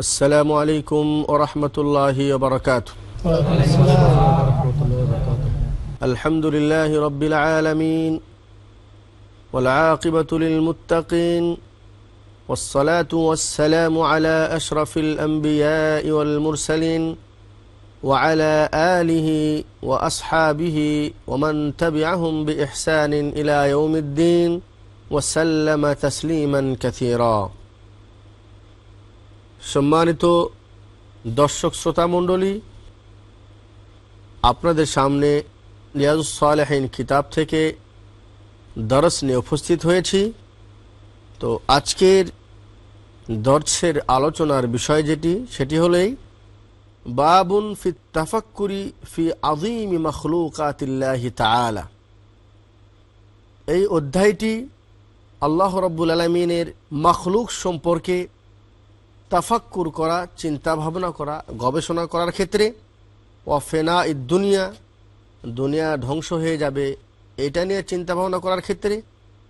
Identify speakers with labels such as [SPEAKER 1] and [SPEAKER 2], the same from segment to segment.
[SPEAKER 1] السلام عليكم ورحمة الله وبركاته. الحمد لله رب العالمين والعاقبة للمتقين والصلاة والسلام على أشرف الأنبياء والمرسلين وعلى آله وأصحابه ومن تبعهم بإحسان إلى يوم الدين وسلم تسليما كثيرا. সম্মানিত দর্শক শ্রোতা মণ্ডলী, আপনাদের সামনে রিয়াজুসালেহীন কিতাব থেকে দরস নিয়ে উপস্থিত হয়েছি। তো আজকের দর্শের আলোচনার বিষয় যেটি, সেটি হলেই বাবুন ফি তাফাক্কুরি ফি আজিমি মখলুকাতিল্লাহি তাআলা। এই অধ্যায়টি আল্লাহ রব্বুল আলমিনের মখলুক সম্পর্কে তাফাক্কুর করা চিন্তা ভাবনা করা, গবেষণা করার ক্ষেত্রে ও ফেনা দুনিয়া দুনিয়া ধ্বংস হয়ে যাবে। এটা নিয়ে চিন্তা ভাবনা করার ক্ষেত্রে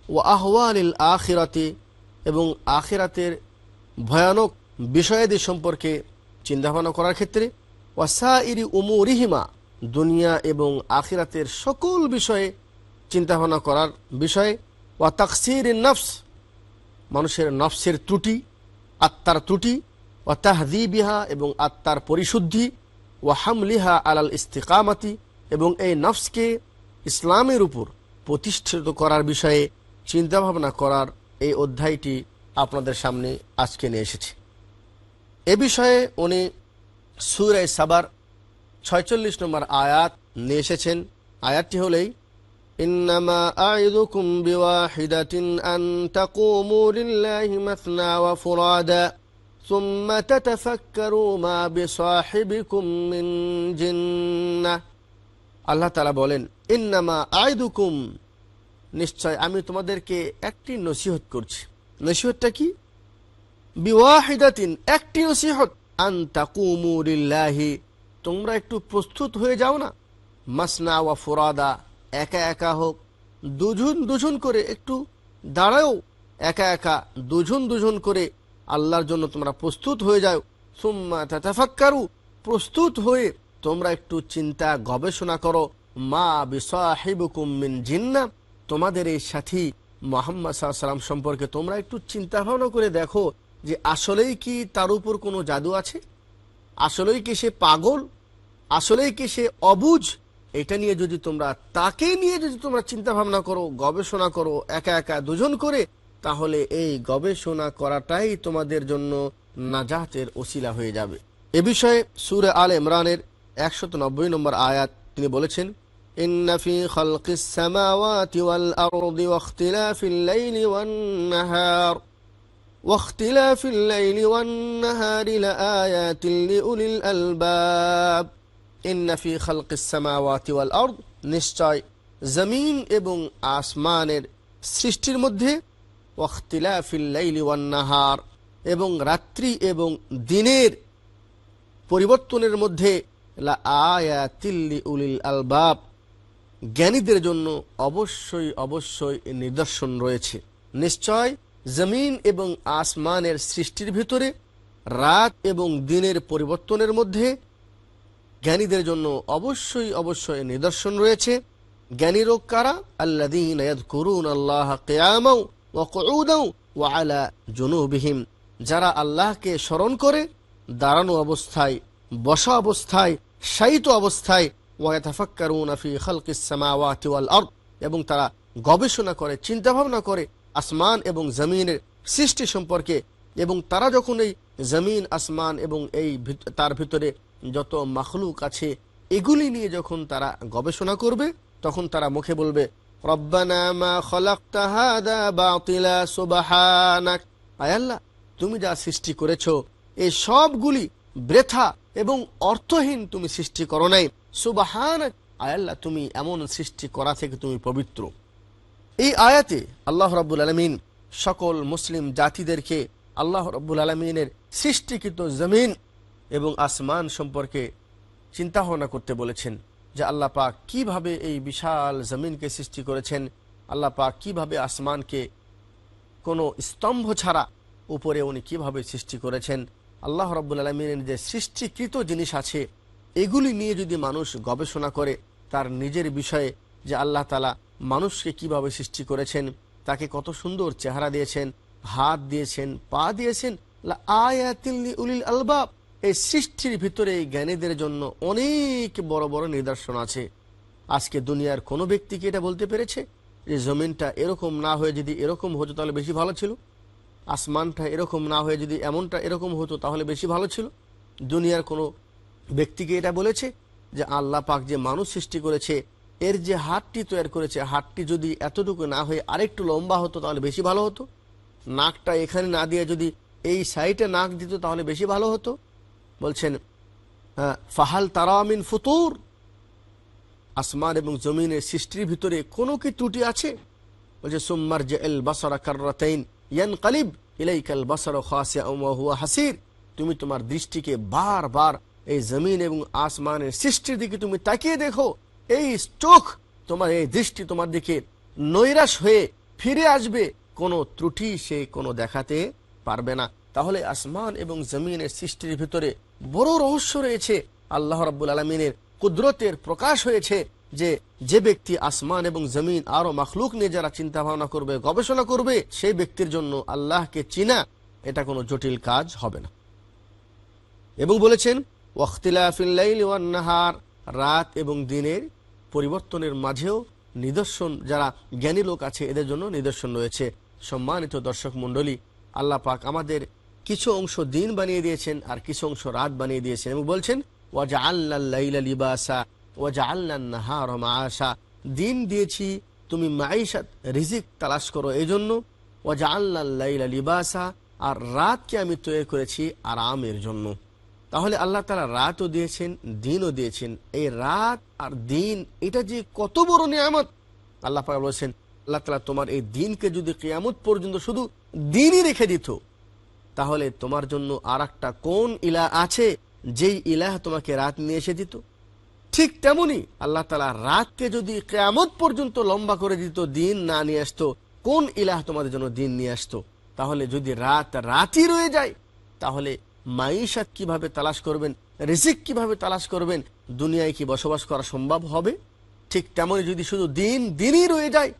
[SPEAKER 1] ও আহওয়ালিল আখিরাতে এবং আখিরাতের ভয়ানক বিষয়াদি সম্পর্কে চিন্তা ভাবনা করার ক্ষেত্রে ওয়াসা ইরি উমুরিহিমা, দুনিয়া এবং আখিরাতের সকল বিষয়ে চিন্তা ভাবনা করার বিষয়ে ওয়া তাকসির নফস, মানুষের নফসের ত্রুটি আত্মার ত্রুটি ও তাহদিবিহা এবং আত্মার পরিশুদ্ধি ও হামলিহা আলাল ইস্তিকামাতি এবং এই নফসকে ইসলামের উপর প্রতিষ্ঠিত করার বিষয়ে চিন্তাভাবনা করার এই অধ্যায়টি আপনাদের সামনে আজকে নিয়ে এসেছে। এ বিষয়ে উনি সুরায় সাবার ছয়চল্লিশ নম্বর আয়াত নিয়ে এসেছেন। আয়াতটি হলেই إنما أعظكم بواحدة أن تقوموا لله مثنى وفرادا ثم تتفكروا ما بصاحبكم من جنة আল্লাহ তালা বলেন ইন্নামা আয়দুকুম নিশ্চয় আমি তোমাদেরকে একটি নসিহত করছি নসিহতটা কি বিওয়াহিদাতিন একটি নসিহত আন তাকুমু লিল্লাহি তোমরা একটু প্রস্তুত হয়ে যাও না মাসনা ওয়া ফুরাদা একা একা হোক দুজন দুজন করে একটু দাঁড়াও। একা একা দুজন দুজন করে আল্লাহর জন্য তোমরা প্রস্তুত হয়ে যাও। সুম্মা তাতাফাক্কারু, প্রস্তুত হয়ে তোমরা একটু চিন্তা গবেষণা করো। মা বিসাহিবুকুম জিন্না, তোমাদের এই সাথী মোহাম্মদ সাল্লাম সম্পর্কে তোমরা একটু চিন্তা ভাবনা করে দেখো যে আসলেই কি তার উপর কোনো জাদু আছে? আসলেই কি সে পাগল? আসলেই কি সে অবুঝ এটা নিয়ে যদি তোমরা তাকে নিয়ে যদি তোমরা চিন্তা ভাবনা করো গবেষণা করো একা একা দুজন করে তাহলে এই গবেষণা করাটাই তোমাদের জন্য নাজাতের ওসিলা হয়ে যাবে এ বিষয়ে সুরে আল ইমরানের একশত নব্বই নম্বর আয়াত তিনি বলেছেন إن في خلق السماوات والأرض واختلاف الليل والنهار واختلاف الليل والنهار لآيات لأولي الألباب ইন্নাফি খালকিসামাওয়াতি ওয়াল আরদ, নিশ্চয় জমিন এবং আসমানের সৃষ্টির মধ্যে, ওয়াখতিলাফিল লাইলি নাহার, এবং রাত্রি এবং দিনের পরিবর্তনের মধ্যে, লা আয়াতিল্লি উলিল আলবাব, জ্ঞানীদের জন্য অবশ্যই অবশ্যই নিদর্শন রয়েছে। নিশ্চয় জমিন এবং আসমানের সৃষ্টির ভিতরে, রাত এবং দিনের পরিবর্তনের মধ্যে জ্ঞানীদের জন্য অবশ্যই অবশ্যই নিদর্শন রয়েছে। জ্ঞানী রোগ কারা করুন আল্লাহ কেয়ামাও ও যারা আল্লাহকে স্মরণ করে, দাঁড়ানো অবস্থায়, বসা অবস্থায়, শায়িত অবস্থায় এবং তারা গবেষণা করে চিন্তা ভাবনা করে, আসমান এবং জমিনের সৃষ্টি সম্পর্কে, এবং তারা যখন এই জমিন, আসমান এবং এই তার ভিতরে যত মাখলুক আছে, এগুলি নিয়ে যখন তারা গবেষণা করবে, তখন তারা মুখে বলবে আয়াল্লাহ তুমি যা সৃষ্টি করেছ এই সবগুলি ব্রেথা এবং অর্থহীন তুমি সৃষ্টি করো নাই। সুবাহান আয়াল্লাহ তুমি এমন সৃষ্টি করা থেকে তুমি পবিত্র। এই আয়াতে আল্লাহ রব্বুল আলমিন সকল মুসলিম জাতিদেরকে আল্লাহ রব্বুল আলমিনের সৃষ্টিকৃত জমিন এবং আসমান সম্পর্কে চিন্তা ভাবনা করতে বলেছেন যে আল্লাহ পাক কীভাবে এই বিশাল জমিনকে সৃষ্টি করেছেন, আল্লাহ পাক কীভাবে আসমানকে কোনো স্তম্ভ ছাড়া উপরে উনি কীভাবে সৃষ্টি করেছেন, আল্লাহ রব্বুল আলমিনের যে সৃষ্টিকৃত জিনিস আছে, এগুলি নিয়ে যদি মানুষ গবেষণা করে, তার নিজের বিষয়ে যে আল্লাহ তালা মানুষকে কীভাবে সৃষ্টি করেছেন, তাকে কত সুন্দর চেহারা দিয়েছেন, হাত দিয়েছেন, পা দিয়েছেন, লা আয়াতিল উলিল আলবাব। এই সৃষ্টির ভিতরে এই জ্ঞানীদের জন্য অনেক বড় বড় নিদর্শন আছে। আজকে দুনিয়ার কোনো ব্যক্তি কি এটা বলতে পেরেছে যে জমিনটা এরকম না হয়ে যদি এরকম হতো তাহলে বেশি ভালো ছিল? আসমানটা এরকম না হয়ে যদি এমনটা এরকম হতো তাহলে বেশি ভালো ছিল? দুনিয়ার কোনো ব্যক্তিকে এটা বলেছে যে আল্লাহ পাক যে মানুষ সৃষ্টি করেছে, এর যে হাতটি তৈরি করেছে, হাতটি যদি এতটুকু না হয়ে আরেকটু লম্বা হতো তাহলে বেশি ভালো হতো? নাকটা এখানে না দিয়ে যদি এই সাইডে নাক দিত তাহলে বেশি ভালো হতো? বলছেন ফাহাল তারামিন ফুতুর। আসমান এবং জমিনের সৃষ্টির ভিতরে কোনো কি ত্রুটি আছে? বলছে সুম্মার যে এল বাসরা কার্রাতাইন ইয়ান কালিব ইলাইকাল বাসর খাসিয়া হুয়া হাসির। তুমি তোমার দৃষ্টিকে বারবার এই জমিন এবং আসমানের সৃষ্টির দিকে তুমি তাকিয়ে দেখো। এই চোখ তোমার, এই দৃষ্টি তোমার দিকে নৈরাশ হয়ে ফিরে আসবে। কোনো ত্রুটি সে কোনো দেখাতে পারবে না। তাহলে আসমান এবং জমিনের সৃষ্টির ভিতরে বড় রহস্য রয়েছে। আল্লাহ রাব্বুল আলমিনের কুদরতের প্রকাশ হয়েছে যে যে ব্যক্তি আসমান এবং জমিন আরও মখলুক নিয়ে যারা চিন্তা ভাবনা করবে, গবেষণা করবে, সেই ব্যক্তির জন্য আল্লাহকে চিনা, এটা কোনো জটিল কাজ হবে না। এবং বলেছেন ওয়াখতিলাফিল্লাহার রাত এবং দিনের পরিবর্তনের মাঝেও নিদর্শন, যারা জ্ঞানী লোক আছে, এদের জন্য নিদর্শন রয়েছে। সম্মানিত দর্শক মণ্ডলী, আল্লাহ পাক আমাদের কিছু অংশ দিন বানিয়ে দিয়েছেন আর কিছু অংশ রাত বানিয়ে দিয়েছেন এবং বলছেন ওয়াজা আল্লাহ লিবাসা ওয়াজা আল্লাহ আশা দিন দিয়েছি, তুমি মাইশাত রিজিক তালাশ করো এই জন্য ওয়াজা আল্লাহ লিবাসা, আর রাতকে আমি তৈরি করেছি আরামের জন্য। তাহলে আল্লাহ তালা রাতও দিয়েছেন, দিনও দিয়েছেন। এই রাত আর দিন, এটা যে কত বড় নিয়ামত! আল্লাহ পাক বলেছেন, আল্লাহ তালা তোমার এই দিনকে যদি কেয়ামত পর্যন্ত শুধু দিনই রেখে দিত তাহলে তোমার জন্য আর একটা কোন ইলা আছে? যেই ইলাহ তোমাকে রাত নিয়ে এসে দিত। ঠিক তেমনি আল্লাহ তালা রাতকে যদি কেয়ামত পর্যন্ত লম্বা করে দিত, দিন না নিয়ে আসতো, কোন ইলাহ তোমাদের জন্য দিন নিয়ে আসতো? তাহলে যদি রাত রাতই রয়ে যায়, তাহলে মাইশাত কীভাবে তালাশ করবেন, রিজিক কীভাবে তালাশ করবেন, দুনিয়ায় কি বসবাস করা সম্ভব হবে? ঠিক তেমনি যদি শুধু দিন দিনই রয়ে যায়,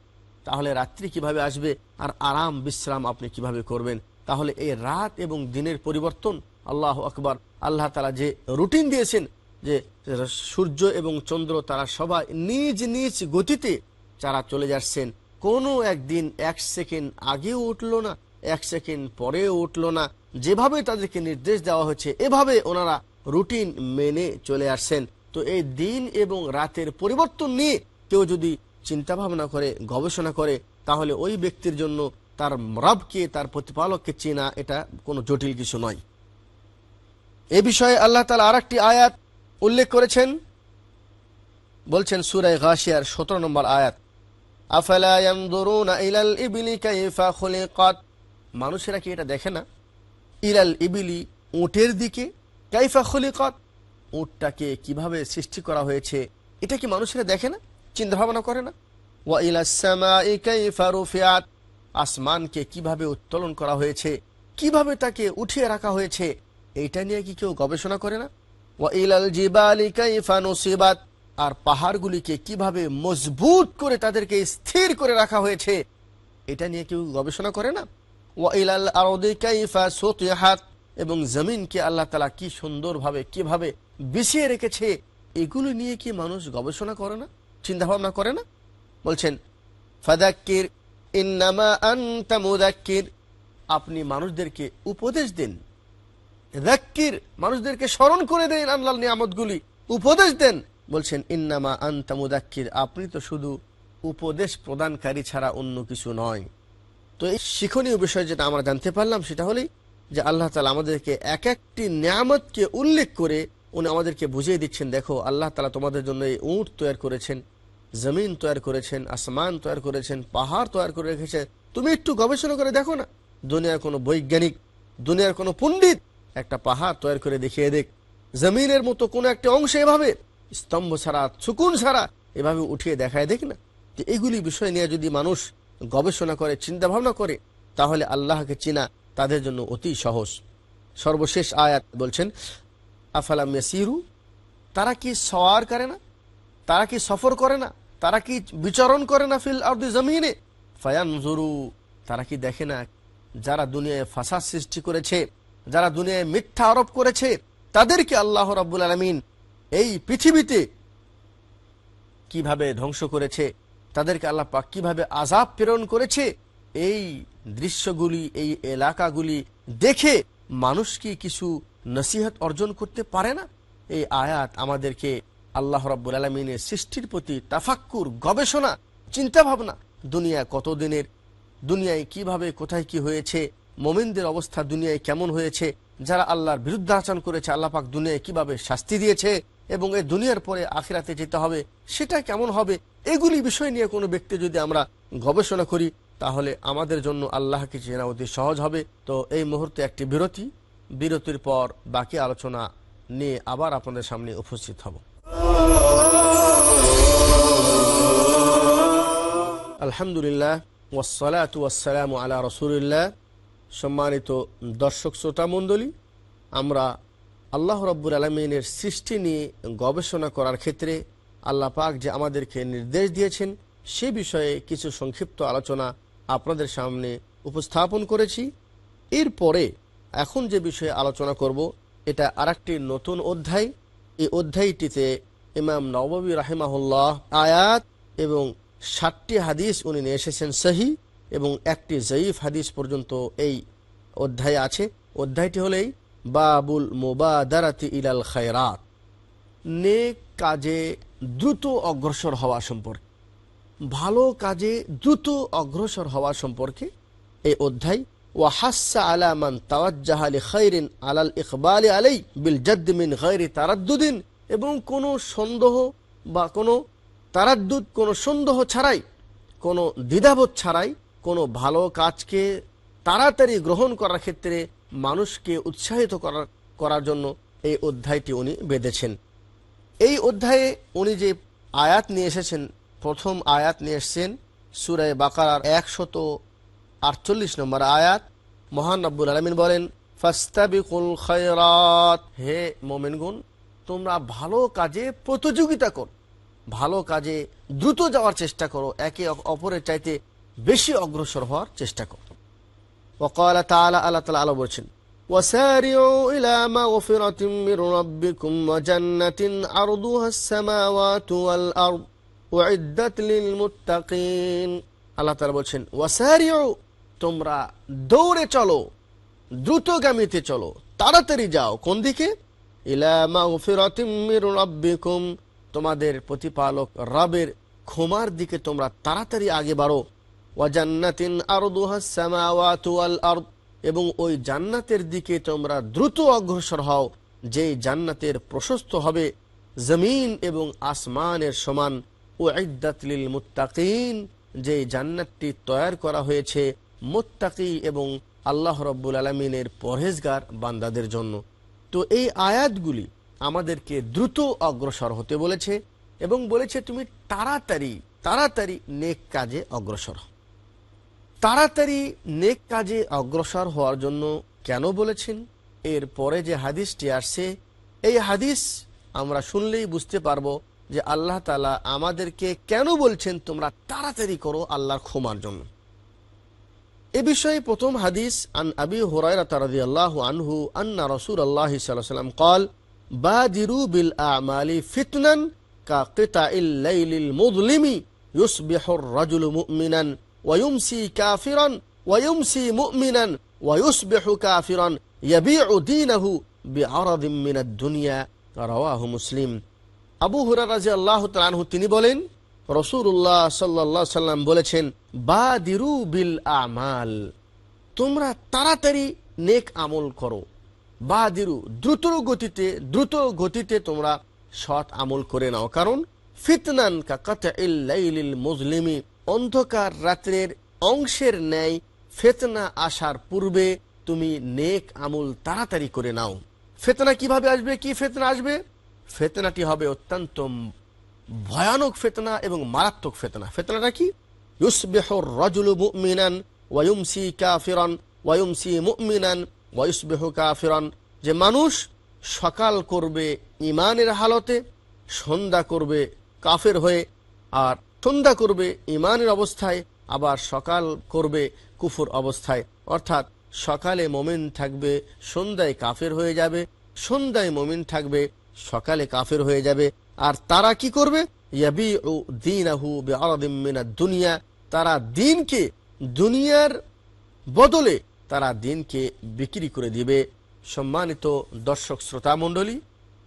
[SPEAKER 1] তাহলে রাত্রি কীভাবে আসবে, আর আরাম বিশ্রাম আপনি কীভাবে করবেন তাহলে এই রাত এবং দিনের পরিবর্তন, আল্লাহ আকবার, আল্লাহ তালা যে রুটিন দিয়েছেন যে সূর্য এবং চন্দ্র তারা সবাই নিজ নিজ গতিতে যারা চলে যাচ্ছেন। কোনো একদিন এক সেকেন্ড আগেও উঠল না, এক সেকেন্ড পরেও উঠল না। যেভাবে তাদেরকে নির্দেশ দেওয়া হয়েছে, এভাবে ওনারা রুটিন মেনে চলে আসছেন। তো এই দিন এবং রাতের পরিবর্তন নিয়ে কেউ যদি চিন্তা ভাবনা করে, গবেষণা করে, তাহলে ওই ব্যক্তির জন্য তার রবকে, তার প্রতিপালককে চেনা, এটা কোনো জটিল কিছু নয়। এ বিষয়ে আল্লাহ তালা আর আয়াত উল্লেখ করেছেন। বলছেন সুরায় গাশিয়ার সতেরো নম্বর আয়াত মানুষেরা কি এটা দেখে না? ইলাল ইবিলি উটের দিকে, কাইফা খুলিকাত। উটটাকে কীভাবে সৃষ্টি করা হয়েছে, এটা কি মানুষেরা দেখে না? চিন্তা ভাবনা করে না? ওয়া ইলাস সামাই কাইফা রুফিয়াত আসমানকে কীভাবে উত্তোলন করা হয়েছে, কীভাবে তাকে উঠিয়ে রাখা হয়েছে, এইটা নিয়ে কি কেউ গবেষণা করে না? আর পাহাড়গুলিকে কীভাবে মজবুত করে তাদেরকে স্থির করে রাখা হয়েছে, এটা নিয়ে কেউ গবেষণা করে না? ওয়া ইলাল আরদি কাইফা সুতিহাত, এবং জমিনকে আল্লাহ তালা কি সুন্দরভাবে, কীভাবে বিছিয়ে রেখেছে, এগুলো নিয়ে কি মানুষ গবেষণা করে না? চিন্তা ভাবনা করে না? বলছেন, ফাদাক্কির ইন্নামা আনতা মুদাক্কির। আপনি মানুষদেরকে উপদেশ দিন। দাক্কির মানুষদেরকে স্মরণ করে দেন আল্লাহ নিয়ামতগুলি। উপদেশ দেন। বলছেন, ইন্নামা আনতা মুদাক্কির। আপনি তো শুধু উপদেশ প্রদানকারী ছাড়া অন্য কিছু নয়। তো এই শিক্ষণীয় বিষয় যেটা আমরা জানতে পারলাম, সেটা হলেই যে আল্লাহ তালা আমাদেরকে এক একটি নিয়ামতকে উল্লেখ করে উনি আমাদেরকে বুঝিয়ে দিচ্ছেন, দেখো, আল্লাহ তালা তোমাদের জন্য এই উঁট তৈরি করেছেন। জমিন তৈরি করেছেন, আসমান তৈরি করেছেন, পাহাড় তৈরি করে রেখেছেন তুমি একটু গবেষণা করে দেখো না। দুনিয়ার কোনো বৈজ্ঞানিক, দুনিয়ার কোনো পণ্ডিত একটা পাহাড় তৈরি করে দেখিয়ে দেখ জমিনের মতো কোনো একটা অংশ এভাবে, স্তম্ভ ছাড়া, সুকুন ছাড়া এভাবে উঠিয়ে দেখায় দেখ না। যে এগুলি বিষয় নিয়ে যদি মানুষ গবেষণা করে চিন্তা ভাবনা করে, তাহলে আল্লাহকে চিনা তাদের জন্য অতি সহজ। সর্বশেষ আয়াত বলছেন, আফালাম ইয়াসিরু? তারা কি সওয়ার করে না? তারা কি সফর করে না? তারা কি বিচরণ করে না ফিল আর জমিনে? ফায়ানজুরু, তারা কি দেখে না যারা দুনিয়ায় ফাসাদ সৃষ্টি করেছে, যারা দুনিয়ায় মিথ্যা আরোপ করেছে, তাদেরকে আল্লাহ রাব্বুল আলমিন এই পৃথিবীতে কীভাবে ধ্বংস করেছে, তাদেরকে আল্লাহ পাক কীভাবে আজাব প্রেরণ করেছে, এই দৃশ্যগুলি, এই এলাকাগুলি দেখে মানুষ কি কিছু নসিহত অর্জন করতে পারে না? এই আয়াত আমাদেরকে আল্লাহ রাব্বুল আলমিনের সৃষ্টির প্রতি তাফাক্কুর, গবেষণা চিন্তা ভাবনা দুনিয়া কতদিনের, দুনিয়ায় কীভাবে, কোথায় কি হয়েছে, মোমিনদের অবস্থা দুনিয়ায় কেমন হয়েছে, যারা আল্লাহর বিরুদ্ধাচরণ করেছে, আল্লাহ পাক দুনিয়ায় কীভাবে শাস্তি দিয়েছে এবং এই দুনিয়ার পরে আখিরাতে যেতে হবে, সেটা কেমন হবে, এগুলি বিষয় নিয়ে কোনো ব্যক্তি যদি আমরা গবেষণা করি, তাহলে আমাদের জন্য আল্লাহকে চেনা অতি সহজ হবে। তো এই মুহূর্তে একটি বিরতি, বিরতির পর বাকি আলোচনা নিয়ে আবার আপনাদের সামনে উপস্থিত হব। আলহামদুলিল্লাহ ওয়াসালাত ওয়াসালাম আলা রসুলিল্লাহ। সম্মানিত দর্শক শ্রোতা মণ্ডলী, আমরা আল্লাহ রব্বুর আলমিনের সৃষ্টি নিয়ে গবেষণা করার ক্ষেত্রে আল্লাহ পাক যে আমাদেরকে নির্দেশ দিয়েছেন, সে বিষয়ে কিছু সংক্ষিপ্ত আলোচনা আপনাদের সামনে উপস্থাপন করেছি। এরপরে এখন যে বিষয়ে আলোচনা করব, এটা আরেকটি নতুন অধ্যায়। এই অধ্যায়টিতে ইমাম নববী রাহেমাহুল্লাহ আয়াত এবং ষাটটি হাদিস উনি নিয়ে এসেছেন সহি এবং একটি জয়ীফ হাদিস পর্যন্ত এই অধ্যায়ে আছে। অধ্যায়টি হলেই বাবুল মোবাদারাতি ইলাল খায়রাত। নেক কাজে দ্রুত অগ্রসর হওয়া সম্পর্কে, ভালো কাজে দ্রুত অগ্রসর হওয়া সম্পর্কে এই অধ্যায় ওয়াহাসা আলামান তাওয়াজ্জাহালি খৈরিন আলাল ইকবালি আলাই বিল জদ্দিন গৈরি এবং কোনো সন্দেহ বা কোনো তারাদ্দুদ, কোনো সন্দেহ ছাড়াই, কোনো দ্বিধাবোধ ছাড়াই, কোনো ভালো কাজকে তাড়াতাড়ি গ্রহণ করার ক্ষেত্রে মানুষকে উৎসাহিত করার করার জন্য এই অধ্যায়টি উনি বেঁধেছেন। এই অধ্যায়ে উনি যে আয়াত নিয়ে এসেছেন, প্রথম আয়াত নিয়ে এসেছেন সুরায় বাকার একশত আটচল্লিশ নম্বর আয়াত মহান আব্বুল আলমিন বলেন ফাস্তাবিকুল খয়রাত হে মোমেনগুন তোমরা ভালো কাজে প্রতিযোগিতা করো ভালো কাজে দ্রুত যাওয়ার চেষ্টা করো একে অপরের চাইতে বেশি অগ্রসর হওয়ার চেষ্টা করো وقال تعالى الله تعالى আলো বলছেন وسارعوا إلى مغفرة من ربكم وجنة عرضها السماوات والأرض উইদ্দাত লিল মুত্তাকিন আল্লাহ তাআলা বলছেন ওয়াসারিউ তোমরা দৌড়ে চলো, দ্রুতগামীতে চলো, তাড়াতাড়ি যাও। কোন দিকে? ইলা মাগফিরাতিম মির রাব্বিকুম। তোমাদের প্রতিপালক রবের ক্ষমার দিকে তোমরা তাড়াতাড়ি আগে বাড়ো। এবং ওই জান্নাতের দিকে তোমরা দ্রুত অগ্রসর হও যে জান্নাতের প্রশস্ত হবে জমিন এবং আসমানের সমান। ও ইদ্দাতলিল মুত্তাকিন যে জান্নাতটি তৈরি করা হয়েছে মুত্তাকি এবং আল্লাহ রব্বুল আলমিনের পরহেজগার বান্দাদের জন্য। তো এই আয়াতগুলি আমাদেরকে দ্রুত অগ্রসর হতে বলেছে এবং বলেছে, তুমি তাড়াতাড়ি তাড়াতাড়ি নেক কাজে অগ্রসর তাড়াতাড়ি নেক কাজে অগ্রসর হওয়ার জন্য কেন বলেছেন? এর পরে যে হাদিসটি আসছে, এই হাদিস আমরা শুনলেই বুঝতে পারব যে আল্লাহ তালা আমাদেরকে কেন বলছেন, তোমরা তাড়াতাড়ি করো আল্লাহর ক্ষমার জন্য। এ বিষয়ে প্রথম হাদিস আন আবি হুরায়রা রাদিয়াল্লাহু আনহু আন্না রাসূলুল্লাহ সাল্লাল্লাহু আলাইহি ওয়াসাল্লাম قال بادروا بالاعمال فتنا كقطع الليل المظلم يصبح الرجل مؤمنا ويمسي كافرا ويمسي مؤمنا ويصبح كافرا يبيع دينه بعرض من الدنيا رواه مسلم আবু হুরা রাজি আল্লাহ তালহু তিনি বলেন রসুল্লাহ সাল্লাহ সাল্লাম বলেছেন বা দিরু বিল আমাল। তোমরা তাড়াতাড়ি নেক আমল করো। বা দিরু দ্রুত গতিতে দ্রুত গতিতে তোমরা সৎ আমল করে নাও। কারণ ফিতনান কাকাতিল মুসলিমি অন্ধকার রাত্রের অংশের ন্যায় ফেতনা আসার পূর্বে তুমি নেক আমল তাড়াতাড়ি করে নাও। ফেতনা কীভাবে আসবে? কি ফেতনা আসবে? ফেতনাটি হবে অত্যন্ত ভয়ানক ফেতনা এবং মারাত্মক ফেতনা। ফেতনাটা কি? রজুলু কাফিরান যে মানুষ সকাল করবে ইমানের হালতে, সন্ধ্যা করবে কাফের হয়ে, আর সন্ধ্যা করবে ইমানের অবস্থায়, আবার সকাল করবে কুফুর অবস্থায়। অর্থাৎ সকালে মমিন থাকবে, সন্ধ্যায় কাফের হয়ে যাবে, সন্ধ্যায় মমিন থাকবে, সকালে কাফের হয়ে যাবে। আর তারা কি করবে? দুনিয়া। তারা দিনকে দুনিয়ার বদলে তারা দিনকে বিক্রি করে দিবে। সম্মানিত দর্শক শ্রোতা মণ্ডলী,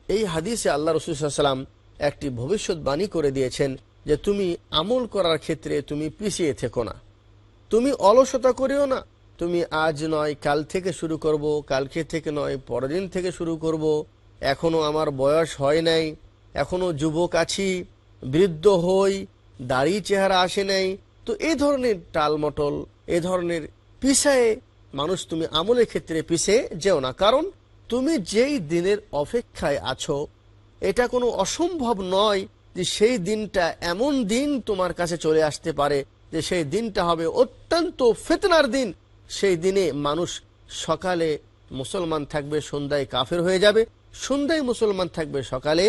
[SPEAKER 1] এই হাদিসে আল্লাহ রসুলাম একটি ভবিষ্যৎবাণী করে দিয়েছেন যে তুমি আমল করার ক্ষেত্রে তুমি পিছিয়ে থেকো না। তুমি অলসতা করিও না। তুমি আজ নয়, কাল থেকে শুরু করব, কালকে থেকে নয়, পরের দিন থেকে শুরু করব। এখনও আমার বয়স হয় নাই। এখনও যুবক আছি, বৃদ্ধ হই, দাড়ি চেহারা আসে নাই, তো এই ধরনের টালমটল, এ ধরনের পিছায়ে মানুষ তুমি আমলের ক্ষেত্রে পিছিয়ে যেও না। কারণ তুমি যেই দিনের অপেক্ষায় আছো, এটা কোনো অসম্ভব নয় যে সেই দিনটা এমন দিন তোমার কাছে চলে আসতে পারে, যে সেই দিনটা হবে অত্যন্ত ফেতনার দিন। সেই দিনে মানুষ সকালে মুসলমান থাকবে, সন্ধ্যায় কাফের হয়ে যাবে, সন্ধ্যায় মুসলমান থাকবে সকালে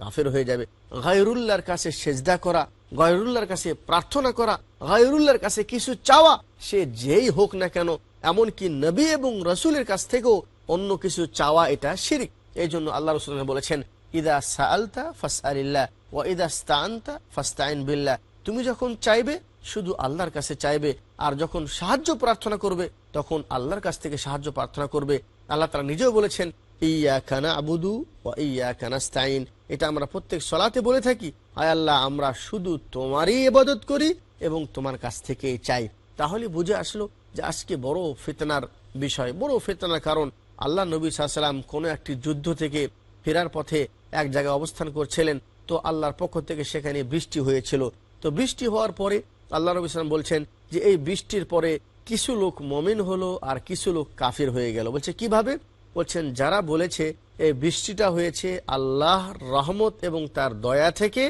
[SPEAKER 1] কাফের হয়ে যাবে। গায়রুল্লাহর কাছে সেজদা করা, গায়রুল্লাহর কাছে প্রার্থনা করা, গায়রুল্লাহর কাছে কিছু চাওয়া, সে যেই হোক না কেন, এমনকি নবী এবং রসুলের কাছ থেকেও অন্য কিছু চাওয়া এটা শিরিক। এই জন্য আল্লাহ রসুল বলেছেন, ইদা সালতা ফাসআলিল্লাহ ও ইদা স্তানতা ফাস্তাইন বিল্লাহ। তুমি যখন চাইবে, শুধু আল্লাহর কাছে চাইবে, আর যখন সাহায্য প্রার্থনা করবে, তখন আল্লাহর কাছ থেকে সাহায্য প্রার্থনা করবে। আল্লাহ তারা নিজেও বলেছেন ইয়া কানা আবুদু ও ইয়া কানাস্তাইন এটা আমরা প্রত্যেক সলাতে বলে থাকি আয় আল্লাহ, আমরা শুধু তোমারই এবাদত করি এবং তোমার কাছ থেকে চাই। তাহলে বুঝে আসলো যে আজকে বড় ফেতনার বিষয়, বড় ফেতনার কারণ। আল্লাহ নবী সাল্লাম কোনো একটি যুদ্ধ থেকে ফেরার পথে এক জায়গায় অবস্থান করছিলেন। তো আল্লাহর পক্ষ থেকে সেখানে বৃষ্টি হয়েছিল। তো বৃষ্টি হওয়ার পরে আল্লাহ নবী সালাম বলছেন যে, এই বৃষ্টির পরে কিছু লোক মমিন হলো আর কিছু লোক কাফির হয়ে গেল। বলছে, কীভাবে? বলছেন, যারা বলেছে, এই বৃষ্টিটা হয়েছে আল্লাহ রহমত এবং তার দয়া থেকে,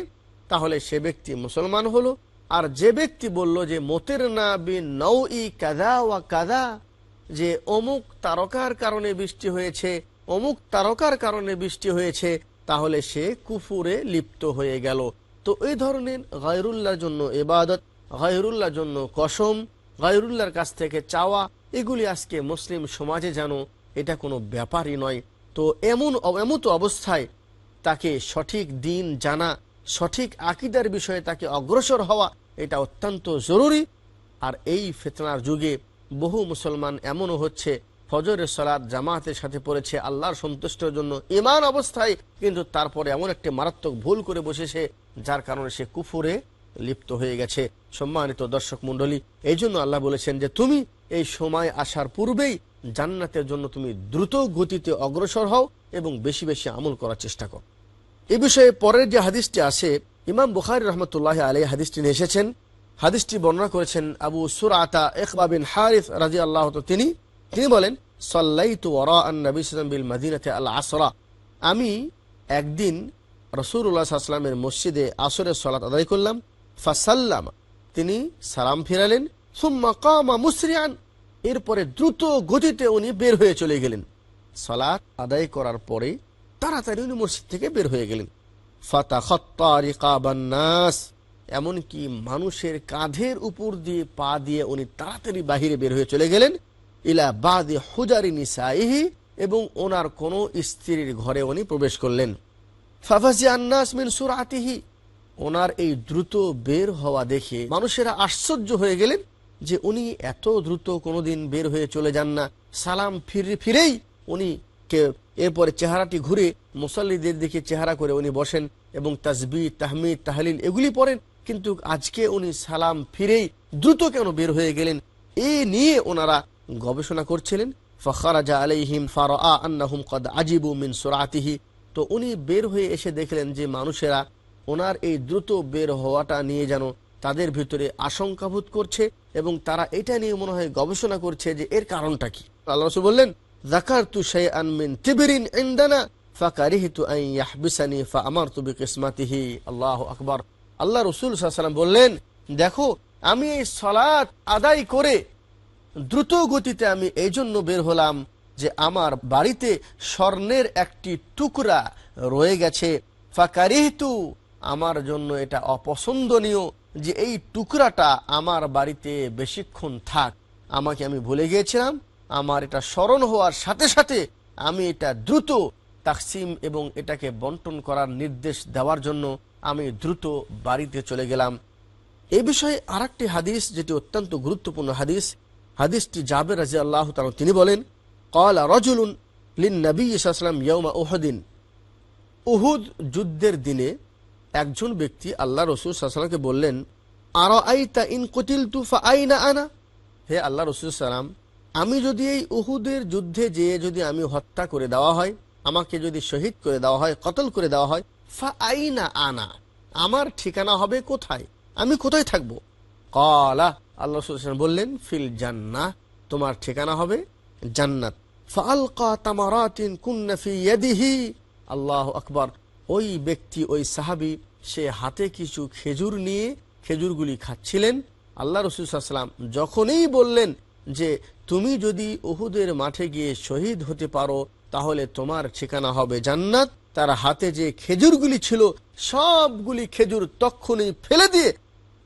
[SPEAKER 1] তাহলে সে ব্যক্তি মুসলমান হলো। আর যে ব্যক্তি বলল যে, মতের না বি নৌ ই কাদা ওয়া কাদা যে অমুক তারকার কারণে বৃষ্টি হয়েছে, অমুক তারকার কারণে বৃষ্টি হয়েছে, তাহলে সে কুফুরে লিপ্ত হয়ে গেল। তো এই ধরনের গায়রুল্লাহর জন্য এবাদত গায়রুল্লাহর জন্য কসম গায়রুল্লাহর কাছ থেকে চাওয়া, এগুলি আজকে মুসলিম সমাজে যেন এটা কোনো ব্যাপারই নয়। তো এমন এমতো অবস্থায় তাকে সঠিক দিন জানা, সঠিক আকিদার বিষয়ে তাকে অগ্রসর হওয়া এটা অত্যন্ত জরুরি। আর এই ফেতনার যুগে বহু মুসলমান এমনও হচ্ছে, ফজরের সলাদ জামাতের সাথে পড়েছে, আল্লাহর সন্তুষ্টের জন্য ইমান অবস্থায়, কিন্তু তারপরে এমন একটি মারাত্মক ভুল করে বসেছে, যার কারণে সে কুফুরে লিপ্ত হয়ে গেছে। সম্মানিত দর্শক মন্ডলী এই জন্য আল্লাহ বলেছেন যে, তুমি এই সময় আসার পূর্বেই জান্নাতের জন্য তুমি দ্রুত গতিতে অগ্রসর হও এবং বেশি বেশি আমল করার চেষ্টা করো। এ বিষয়ে পরের যে হাদিসটি আছে, ইমাম বুখারি রহমতুল্লাহ আলী হাদিসটি নিয়ে এসেছেন। হাদিসটি বর্ণনা করেছেন আবু সুরাতা ইকবা বিন হারিফ রাজি আল্লাহ তিনি। তিনি বলেন, সাল্লাইতু আমি একদিন রসুল্লাহ মসজিদে আসরের সলাত আদায় করলাম। ফাসাল্লাম, তিনি সালাম ফিরালেন। মুসরিয়ান এরপরে দ্রুত গতিতে উনি বের হয়ে চলে গেলেন। সলাৎ আদায় করার পরে তাড়াতাড়ি উনি মসজিদ থেকে বের হয়ে গেলেন। ফাতা খত্তারিকাবান্নাস এমনকি মানুষের কাঁধের উপর দিয়ে পা দিয়ে উনি তাড়াতাড়ি বাহিরে বের হয়ে চলে গেলেন। ইলা বাদে হুজারি নিসাইহি এবং ওনার কোন স্ত্রীর ঘরে উনি প্রবেশ করলেন। ফাফাজি আন্নাস মিন সুরাতিহি। ওনার এই দ্রুত বের হওয়া দেখে মানুষেরা আশ্চর্য হয়ে গেলেন। যে উনি এত দ্রুত কোনোদিন বের হয়ে চলে যান না। সালাম ফিরে, ফিরেই উনি এরপরে চেহারাটি ঘুরে মুসল্লিদের দিকে চেহারা করে উনি বসেন এবং তাজবি তাহমিদ, তাহলিল এগুলি পড়েন। কিন্তু আজকে উনি সালাম ফিরেই দ্রুত কেন বের হয়ে গেলেন? এ নিয়ে ওনারা গবেষণা করছিলেন। ফখরাজা আলাইহিম ফারা কদ আজিবু মিন সুরাতিহি। তো উনি বের হয়ে এসে দেখলেন যে মানুষেরা ওনার এই দ্রুত বের হওয়াটা নিয়ে যেন তাদের ভিতরে আশঙ্কাভূত করছে এবং তারা এটা নিয়ে মনে হয় গবেষণা করছে যে এর কারণটা কি। আল্লাহ বললেন জাকার তু শাই আনমিন তিবিরিন ইন্দানা, ফাকারিহিতু ইয়াহবিসানি ফা আমারতু বিকিসমাতিহি। আল্লাহু আকবার। আল্লাহ রসুল সাল্লাল্লাহু বললেন, দেখো, আমি এই সালাত আদায় করে দ্রুত গতিতে আমি এই জন্য বের হলাম যে আমার বাড়িতে স্বর্ণের একটি টুকরা রয়ে গেছে। ফাকারিহতু, আমার জন্য এটা অপছন্দনীয়। যে এই টুকরাটা আমার বাড়িতে বেশিক্ষণ থাক। আমাকে আমি ভুলে গিয়েছিলাম। আমার এটা স্মরণ হওয়ার সাথে সাথে আমি এটা দ্রুত তাকসিম এবং এটাকে বন্টন করার নির্দেশ দেওয়ার জন্য আমি দ্রুত বাড়িতে চলে গেলাম। এ বিষয়ে আর হাদিস, যেটি অত্যন্ত গুরুত্বপূর্ণ হাদিস, হাদিসটি জাবের রাজি আল্লাহ তিনি বলেন, কলা রজুলুন লিন নবী ইসলাম ইয়মা ওহদিন উহুদ যুদ্ধের দিনে একজন ব্যক্তি আল্লাহ রসুল সাল্লামকে বললেন আর আইতা ইন কতিল তুফা আইনা আনা? হে আল্লাহ রসুল সালাম আমি যদি এই উহুদের যুদ্ধে যেয়ে যদি আমি হত্যা করে দেওয়া হয়, আমাকে যদি শহীদ করে দেওয়া হয়, কতল করে দেওয়া হয়, ফা আইনা আনা? আমার ঠিকানা হবে কোথায়? আমি কোথায় থাকব? কলা, আল্লাহ রসুল বললেন, ফিল জান্না তোমার ঠিকানা হবে জান্নাত। ফালকা তামারাতিন কুন্না ফি ইয়াদিহি। আল্লাহ আকবার। ওই ব্যক্তি, ওই সাহাবি, সে হাতে কিছু খেজুর নিয়ে খেজুরগুলি খাচ্ছিলেন। আল্লাহ রসুলাম যখনই বললেন যে, তুমি যদি ওহুদের মাঠে গিয়ে শহীদ হতে পারো, তাহলে তোমার ঠিকানা হবে জান্নাত। তার হাতে যে খেজুরগুলি ছিল, সবগুলি খেজুর তক্ষণই ফেলে দিয়ে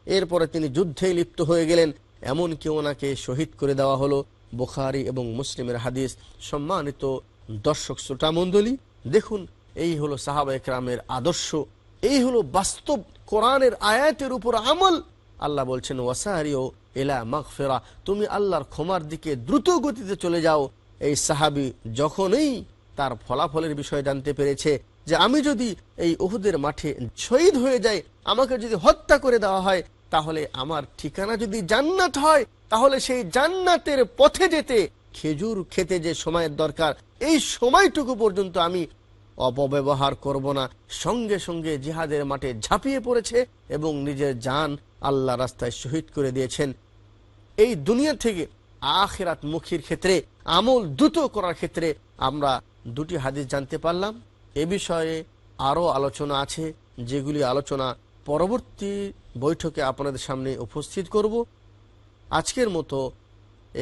[SPEAKER 1] এরপরে তিনি যুদ্ধে লিপ্ত হয়ে গেলেন। এমনকি ওনাকে শহীদ করে দেওয়া হলো। বুখারি এবং মুসলিমের হাদিস সম্মানিত দর্শক, শ্রোতামণ্ডলী, দেখুন এই হলো সাহাবা একরামের আদর্শ, এই হলো বাস্তব কোরআনের আয়াতের উপর আমল। আল্লাহ বলছেন ওয়াসারিও এলা মাগফেরা তুমি আল্লাহর ক্ষমার দিকে দ্রুত গতিতে চলে যাও। এই সাহাবি যখনই তার ফলাফলের বিষয় জানতে পেরেছে যে আমি যদি এই উহুদের মাঠে শহীদ হয়ে যাই, আমাকে যদি হত্যা করে দেওয়া হয়, তাহলে আমার ঠিকানা যদি জান্নাত হয়, তাহলে সেই জান্নাতের পথে যেতে খেজুর খেতে যে সময়ের দরকার, এই সময়টুকু পর্যন্ত আমি অপব্যবহার করব না। সঙ্গে সঙ্গে জিহাদের মাঠে ঝাঁপিয়ে পড়েছে এবং নিজের যান আল্লাহ রাস্তায় শহীদ করে দিয়েছেন। এই দুনিয়া থেকে আখেরাত মুখীর ক্ষেত্রে, আমল দ্রুত করার ক্ষেত্রে আমরা দুটি হাদিস জানতে পারলাম। এ বিষয়ে আরও আলোচনা আছে, যেগুলি আলোচনা পরবর্তী বৈঠকে আপনাদের সামনে উপস্থিত করব। আজকের মতো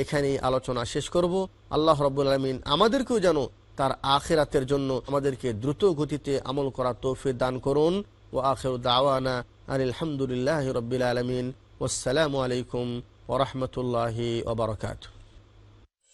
[SPEAKER 1] এখানেই আলোচনা শেষ করব। আল্লাহ রব্বুল আলমিন আমাদেরকেও যেন তার আখেরাতের জন্য আমাদেরকে দ্রুত গতিতে আমল করা তৌফিক দান করুন। ও আখের দাওয়ানা আলহামদুলিল্লাহ রবিল আলমিন। ওসালামু আলাইকুম ওরহমতুল্লাহি ওবরকাতু